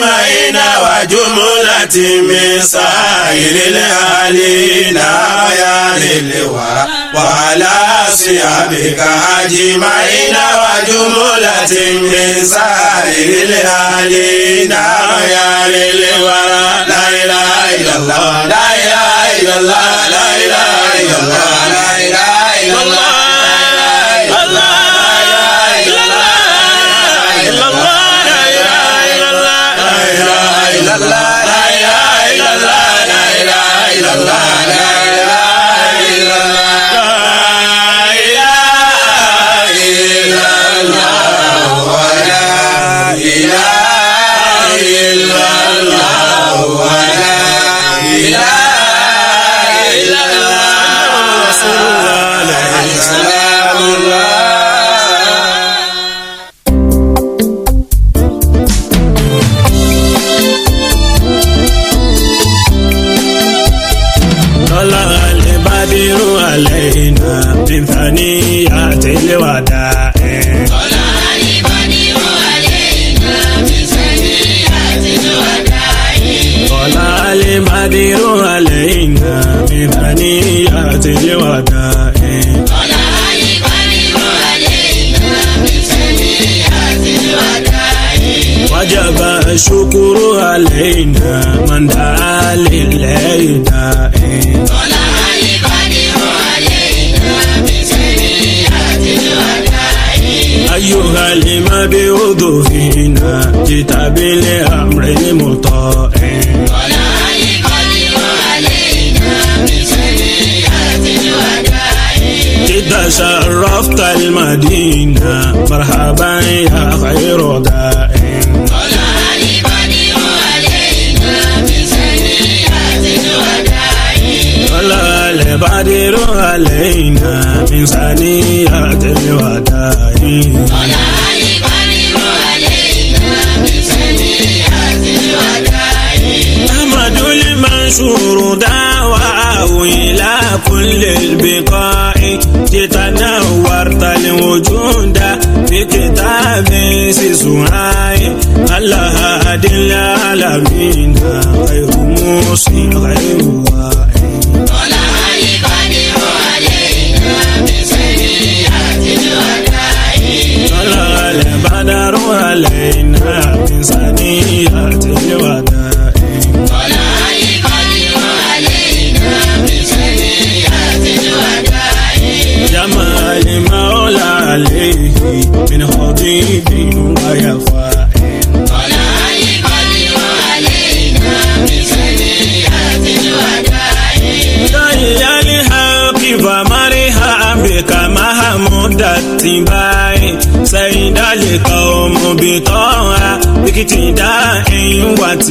أجمعين وجملة من سائر الأهلين يا للورى وعلى سيابك أجمعين وجملة من سائر الأهلين يا للورى لا إله إلا الله لا إله إلا الله alleen الله دل العالمين خير مسلم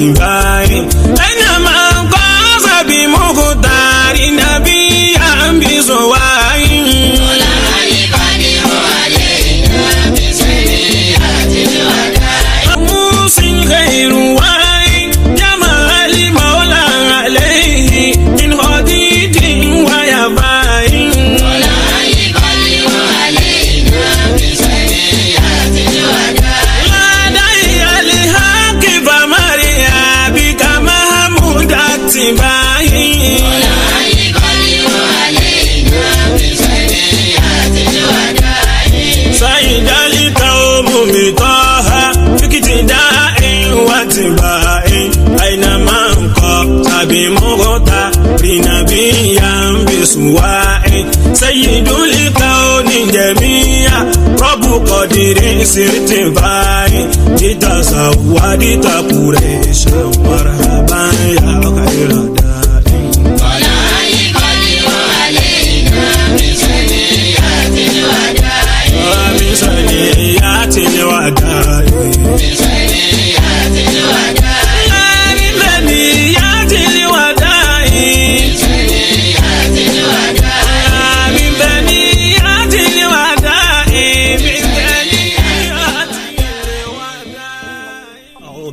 to. hauaditakure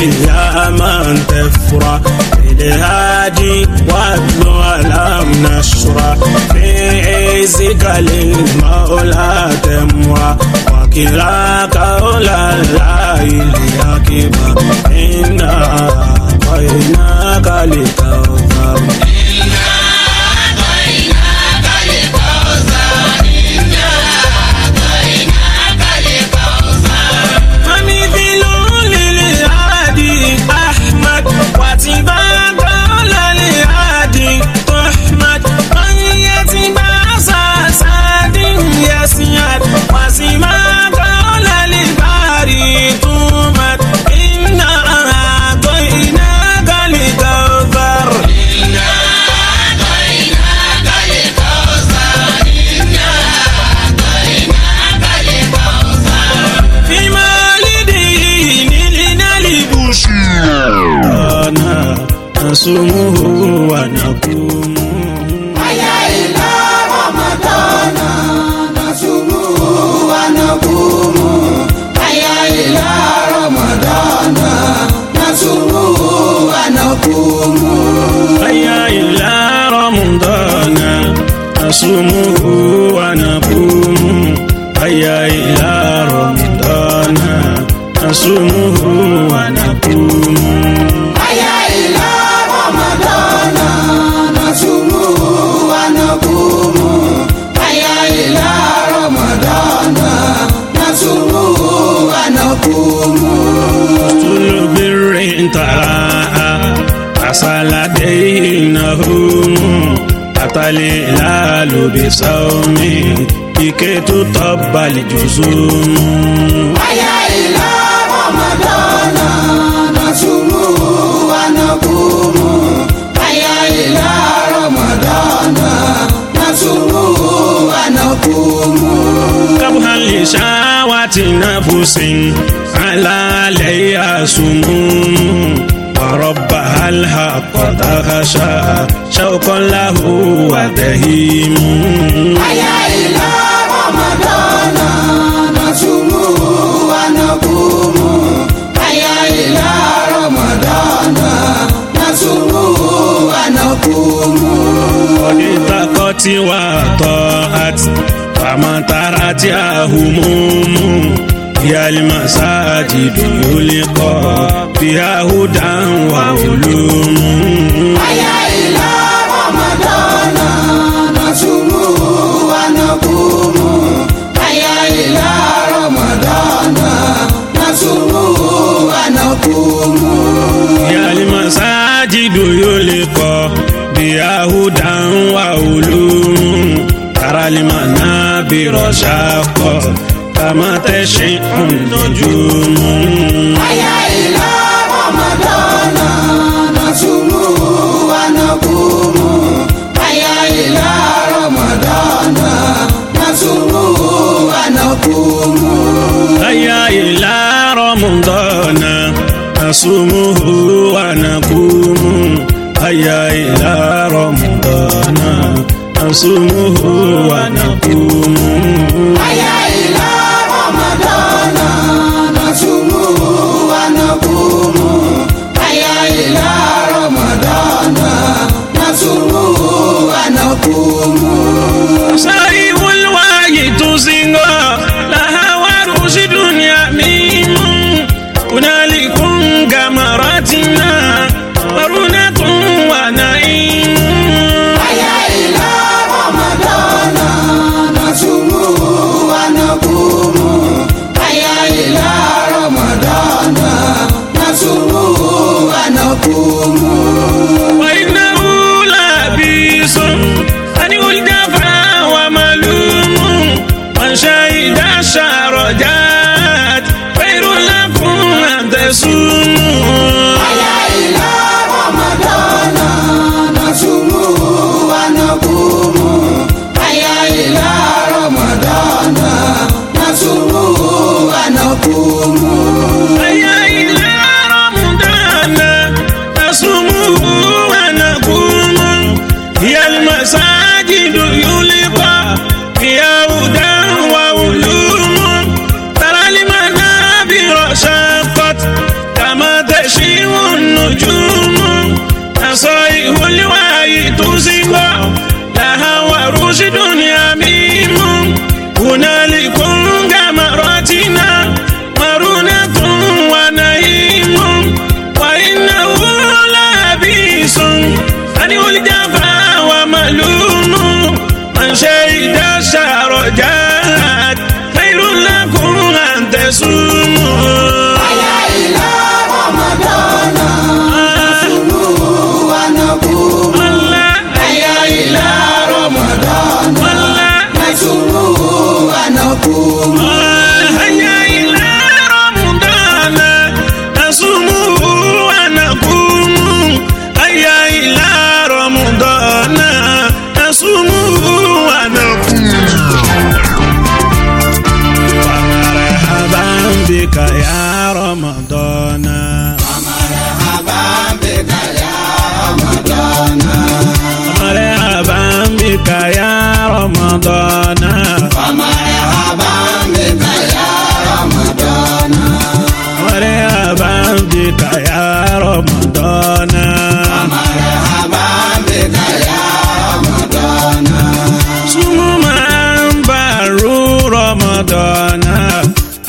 يا من تفرح بالهادي واتلو الام نشرة في عزك للمولى تموى وكلاك أولى الليل يكبر إنا أعطيناك الكوثر sumu wanakumu ayaila ramadana na sumu wanakumu ayaila ramadana na sumu wanakumu ayaila ramadana na sumu wanakumu ayaila ramadana na sumu الهلال بصوم كي تطب الجزوم Aya ila Ramadana nasumuhu wa nakumu. Aya ila Ramadana nasumuhu wa nakumu. قبها لشاوة نفس على عليها سموم وربها الحق تغشى شوقا له وتهيم هيا إلى رمضان نصوم ونقوم هيا إلى رمضان نصوم ونقوم قد التقت وطاعت فمن ترت هموم يا المساجد يلقى فيها هدى وعلوم Aya ila Ramadana nasumu wa nakumu. Aya ila Ramadana nasumu wa nakumu. يا المساجد يلقى بها هدى وعلوم ترى المنابر شاقة كما تشع النجوم Aya ila Ramadana nasumu wa nakumu. Aya ila Ramadana nasumu wa nakumu. هيا إلى رمضان نصومه ونقوم هيا إلى رمضان نصومه ونقوم Aya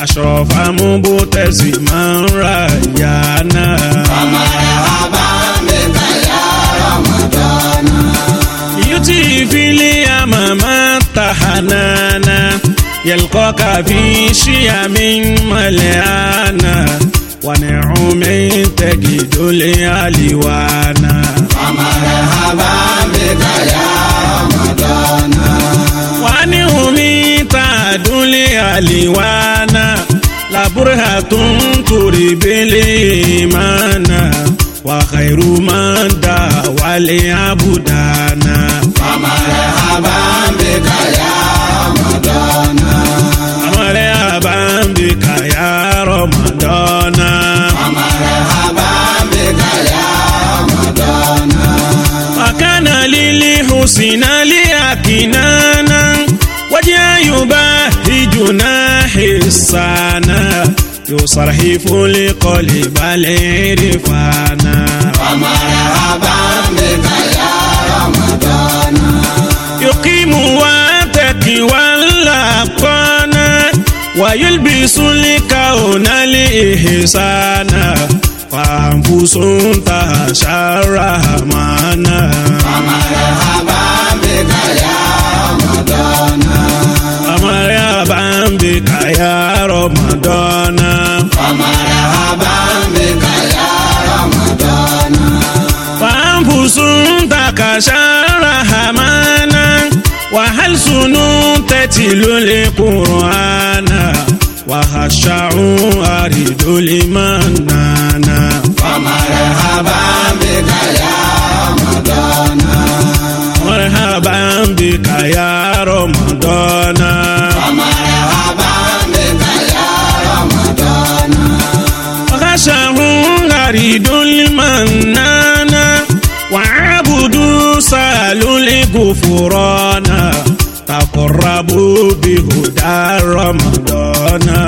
aṣọ fámúbó tẹ̀sí máa ń ra ìyá náà. ọmọ rẹ̀ wá bá mi kàyà rọmọdọ́nà. yútì ìfìlì àmàmà tàhánánà yẹlkọ́ka fi ṣíyà mi mọ̀lẹ́ àná wà ní ọmọ ìtẹ̀gìdólé àlìwá náà. ọmọ rẹ̀ wá bá mi kàyà. ta dunle aliwana laburha tun kori bele mana wa khairu man da wale abudana. famare haban bi kaya ramadana. famare haban bi kaya ramadana. famare haban bi kaya ramadana. fakana lili husina li akinana. يا يباهي يبهجنا حسانا يصرحف لقلب العرفانا ومرحبا بك يا رمضان يقيم وتتولى قانا ويلبس الكون لإحسانا. وأنفس تهشى الرحمانا ومرحبا بك يا رمضان ya Ramadana. Famarahaba bika ya Ramadana. Fanfusun takashan rahamana. Wahal sunu tatilu li Qur'ana. Wahasha'u aridu limanana. Famarahaba bika ya Ramadana. Marhaban bika ya Ramadana. غفرانا تقربوا بهدى رمضانا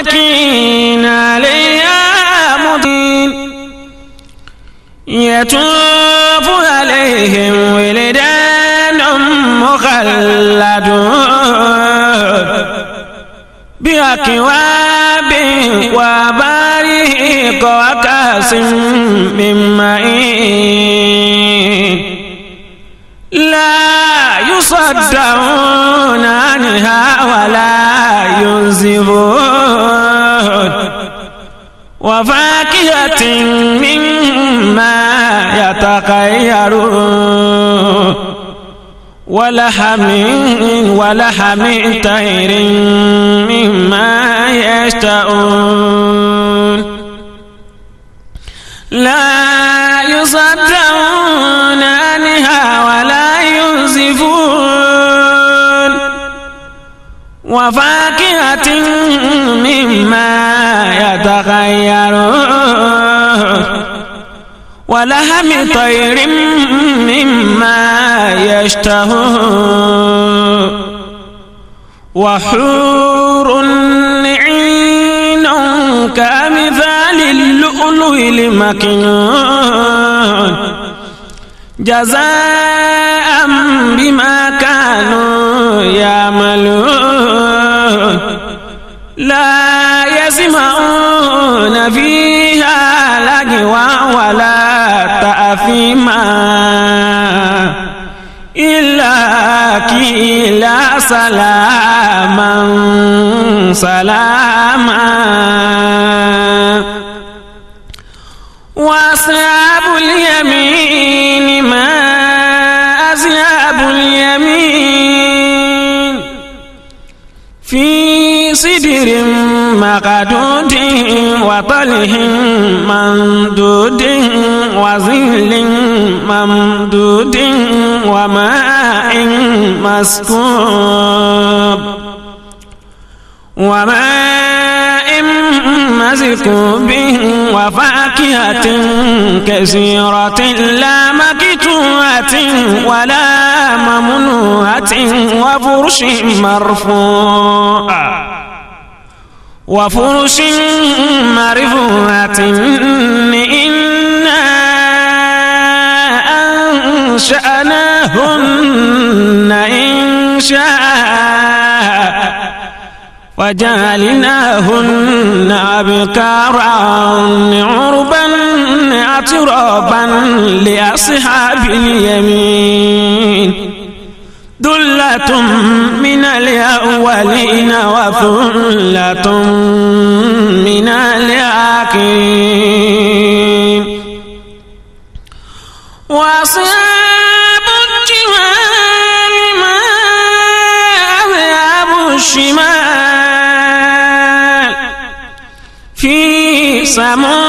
متكئين عليها مدين. يطوف عليهم ولدان مخلدون بأكواب وباريق وكأس من معين. لا يصدعون عنها ولا ينزفون وفاكهة مما يتخيرون ولحم ولحم طير مما يشتهون. لا يصدعون وفاكهة مما يتخيرون ولحم طير مما يشتهون وحور عين كمثال اللؤلؤ المكنون. جزاء بما كانوا يعملون. لا يسمعون فيها لغوا ولا تأثيما إلا كيلا سلاما سلاما. وأصحاب اليمين مقدود وطلح ممدود وظل ممدود وماء مسكوب وماء مسكوب وفاكهة كثيرة لا مقطوعة ولا ممنوعة وفرش مرفوعة وفرش مرفوعة إنا أنشأناهن إن شاء وجعلناهن أبكارا عربا أترابا لأصحاب اليمين. ثلة من الأولين وثلة من الآخرين. وأصحاب الشمال ما أصحاب الشمال. في سموم